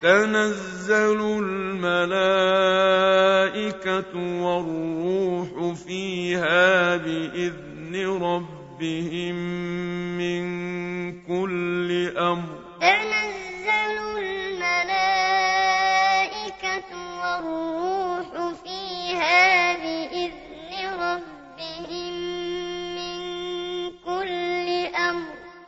تَنَزَّلُ الْمَلَائِكَةُ وَالرُّوحُ فِيهَا بِإِذْنِ رَبِّهِم مِّن كُلِّ أَمْرٍ. تَنَزَّلُ الْمَلَائِكَةُ وَالرُّوحُ